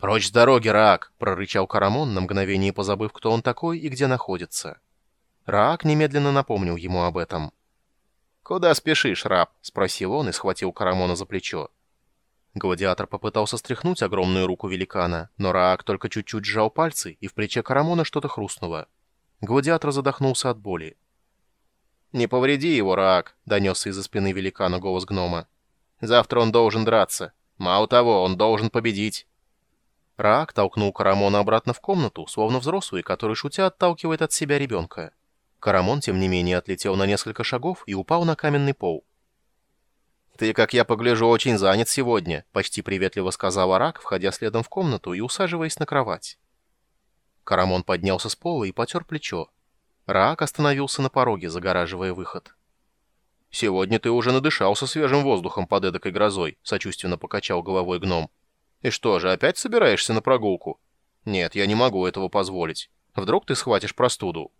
«Прочь с дороги, Раак!» — прорычал Карамон, на мгновение позабыв, кто он такой и где находится. Раак немедленно напомнил ему об этом. «Куда спешишь, раб?» — спросил он и схватил Карамона за плечо. Гладиатор попытался стряхнуть огромную руку великана, но Раак только чуть-чуть сжал пальцы, и в плече Карамона что-то хрустнуло. Гладиатор задохнулся от боли. «Не повреди его, Раак!» — донесся из-за спины великана голос гнома. «Завтра он должен драться. Мало того, он должен победить». Раак толкнул Карамона обратно в комнату, словно взрослый, который, шутя, отталкивает от себя ребенка. Карамон, тем не менее, отлетел на несколько шагов и упал на каменный пол. «Ты, как я погляжу, очень занят сегодня», — почти приветливо сказал Арак, входя следом в комнату и усаживаясь на кровать. Карамон поднялся с пола и потер плечо. Раак остановился на пороге, загораживая выход. «Сегодня ты уже надышался свежим воздухом под эдакой грозой», — сочувственно покачал головой гном. «И что же, опять собираешься на прогулку?» «Нет, я не могу этого позволить. Вдруг ты схватишь простуду?»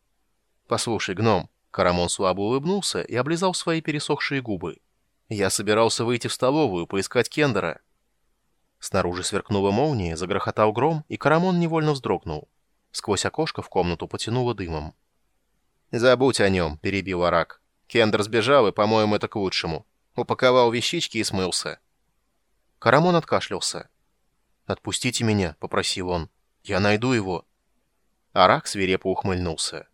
«Послушай, гном», — Карамон слабо улыбнулся и облизал свои пересохшие губы. «Я собирался выйти в столовую, поискать Кендера». Снаружи сверкнула молния, загрохотал гром, и Карамон невольно вздрогнул. Сквозь окошко в комнату потянуло дымом. «Забудь о нем», — перебил Арак. «Кендер сбежал, и, по-моему, это к лучшему. Упаковал вещички и смылся». Карамон откашлялся. «Отпустите меня», — попросил он. «Я найду его». Арак свирепо ухмыльнулся.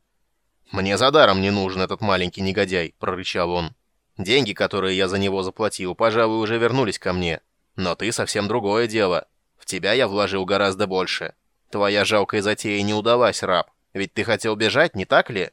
«Мне за даром не нужен этот маленький негодяй», — прорычал он. «Деньги, которые я за него заплатил, пожалуй, уже вернулись ко мне. Но ты совсем другое дело. В тебя я вложил гораздо больше. Твоя жалкая затея не удалась, раб. Ведь ты хотел бежать, не так ли?»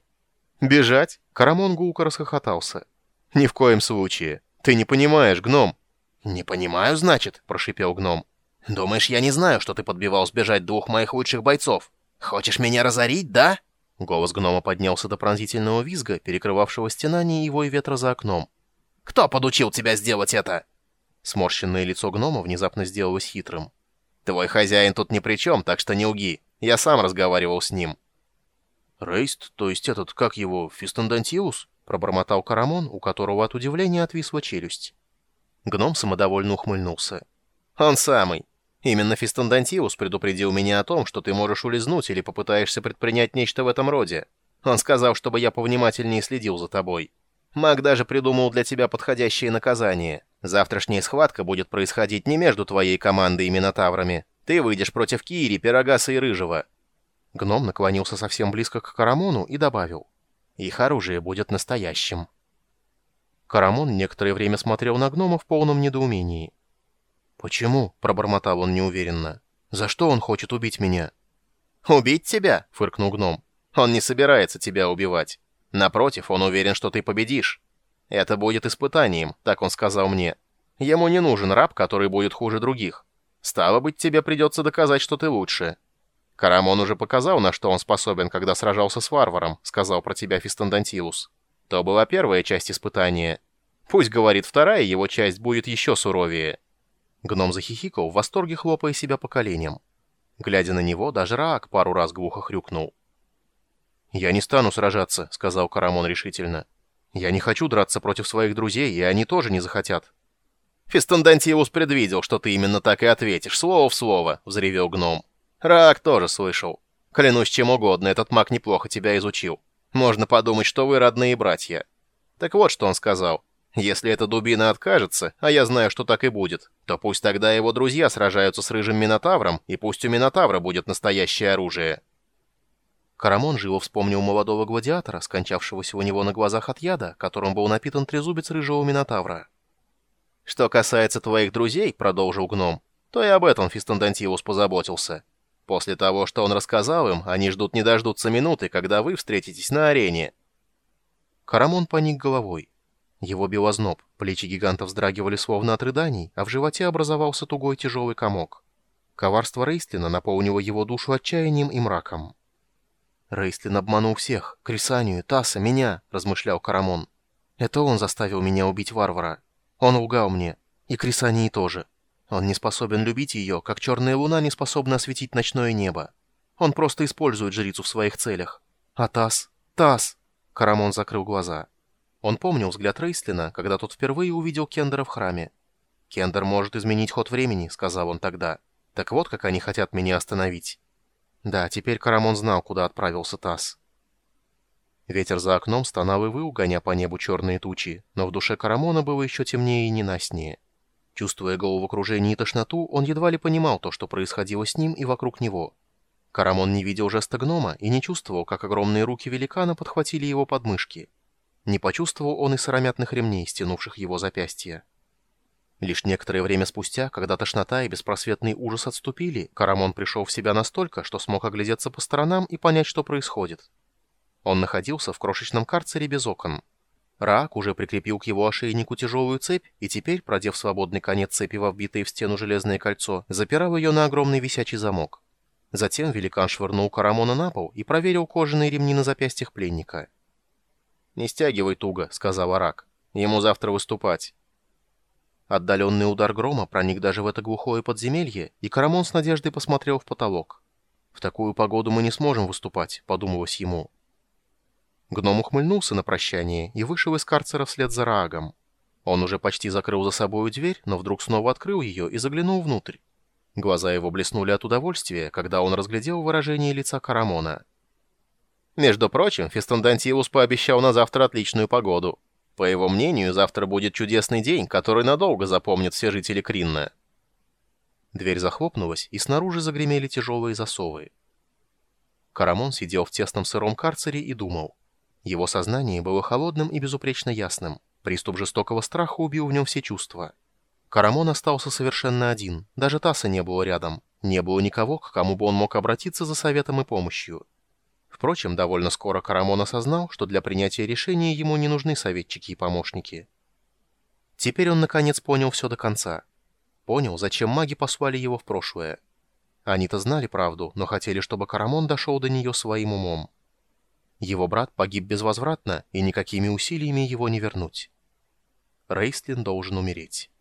«Бежать?» — Карамон гулко расхохотался. «Ни в коем случае. Ты не понимаешь, гном». «Не понимаю, значит», — прошипел гном. «Думаешь, я не знаю, что ты подбивал сбежать двух моих лучших бойцов? Хочешь меня разорить, да?» Голос гнома поднялся до пронзительного визга, перекрывавшего стенание его и ветра за окном. «Кто подучил тебя сделать это?» Сморщенное лицо гнома внезапно сделалось хитрым. «Твой хозяин тут ни при чем, так что не уги. Я сам разговаривал с ним». «Рейст, то есть этот, как его, Фистандантиус?» — пробормотал Карамон, у которого от удивления отвисла челюсть. Гном самодовольно ухмыльнулся. «Он самый. Именно Фистандантиус предупредил меня о том, что ты можешь улизнуть или попытаешься предпринять нечто в этом роде. Он сказал, чтобы я повнимательнее следил за тобой. Маг даже придумал для тебя подходящее наказание. Завтрашняя схватка будет происходить не между твоей командой и Минотаврами. Ты выйдешь против Кири, Пирогаса и Рыжего. Гном наклонился совсем близко к Карамону и добавил. «Их оружие будет настоящим». Карамон некоторое время смотрел на гнома в полном недоумении. «Почему?» — пробормотал он неуверенно. «За что он хочет убить меня?» «Убить тебя?» — фыркнул гном. «Он не собирается тебя убивать. Напротив, он уверен, что ты победишь. Это будет испытанием, так он сказал мне. Ему не нужен раб, который будет хуже других. Стало быть, тебе придется доказать, что ты лучше. «Карамон уже показал, на что он способен, когда сражался с варваром», — сказал про тебя Фистандантилус. То была первая часть испытания. Пусть, говорит, вторая его часть будет еще суровее». Гном захихикал, в восторге хлопая себя по коленям. Глядя на него, даже Раак пару раз глухо хрюкнул. «Я не стану сражаться», — сказал Карамон решительно. «Я не хочу драться против своих друзей, и они тоже не захотят». «Фистандантиус предвидел, что ты именно так и ответишь, слово в слово», — взревел гном. Рак тоже слышал. Клянусь чем угодно, этот маг неплохо тебя изучил. Можно подумать, что вы родные братья. Так вот, что он сказал. Если эта дубина откажется, а я знаю, что так и будет, то пусть тогда его друзья сражаются с рыжим Минотавром, и пусть у Минотавра будет настоящее оружие. Карамон живо вспомнил молодого гладиатора, скончавшегося у него на глазах от яда, которым был напитан трезубец рыжего Минотавра. «Что касается твоих друзей», — продолжил гном, — то и об этом Фистандантиус позаботился. После того, что он рассказал им, они ждут не дождутся минуты, когда вы встретитесь на арене. Карамон поник головой. Его бил озноб, плечи гиганта вздрагивали словно от рыданий, а в животе образовался тугой тяжелый комок. Коварство Рейстлина наполнило его душу отчаянием и мраком. «Рейстлин обманул всех, Крисанию, Таса, меня», — размышлял Карамон. «Это он заставил меня убить варвара. Он лгал мне. И Крисании тоже. Он не способен любить ее, как черная луна не способна осветить ночное небо. Он просто использует жрицу в своих целях. А Тасс? Тасс! Карамон закрыл глаза. Он помнил взгляд Рейслина, когда тот впервые увидел Кендера в храме. «Кендер может изменить ход времени», — сказал он тогда. Так вот, как они хотят меня остановить. Да, теперь Карамон знал, куда отправился Тасс. Ветер за окном стонал и выл, гоня по небу черные тучи, но в душе Карамона было еще темнее и ненастнее. Чувствуя головокружение и тошноту, он едва ли понимал то, что происходило с ним и вокруг него. Карамон не видел жеста гнома и не чувствовал, как огромные руки великана подхватили его подмышки. Не почувствовал он и сыромятных ремней, стянувших его запястья. Лишь некоторое время спустя, когда тошнота и беспросветный ужас отступили, Карамон пришел в себя настолько, что смог оглядеться по сторонам и понять, что происходит. Он находился в крошечном карцере без окон. Раак уже прикрепил к его ошейнику тяжелую цепь, и теперь, продев свободный конец цепи во вбитое в стену железное кольцо, запирал ее на огромный висячий замок. Затем великан швырнул Карамона на пол и проверил кожаные ремни на запястьях пленника. «Не стягивай туго», — сказал Арак. «Ему завтра выступать». Отдаленный удар грома проник даже в это глухое подземелье, и Карамон с надеждой посмотрел в потолок. «В такую погоду мы не сможем выступать», — подумалось ему. Гном ухмыльнулся на прощание и вышел из карцера вслед за Раагом. Он уже почти закрыл за собою дверь, но вдруг снова открыл ее и заглянул внутрь. Глаза его блеснули от удовольствия, когда он разглядел выражение лица Карамона. «Между прочим, Фестандантиус пообещал на завтра отличную погоду. По его мнению, завтра будет чудесный день, который надолго запомнят все жители Кринна». Дверь захлопнулась, и снаружи загремели тяжелые засовы. Карамон сидел в тесном сыром карцере и думал. Его сознание было холодным и безупречно ясным. Приступ жестокого страха убил в нем все чувства. Карамон остался совершенно один, даже Таса не было рядом. Не было никого, к кому бы он мог обратиться за советом и помощью. Впрочем, довольно скоро Карамон осознал, что для принятия решения ему не нужны советчики и помощники. Теперь он наконец понял все до конца. Понял, зачем маги послали его в прошлое. Они-то знали правду, но хотели, чтобы Карамон дошел до нее своим умом. Его брат погиб безвозвратно, и никакими усилиями его не вернуть. Рейстлин должен умереть.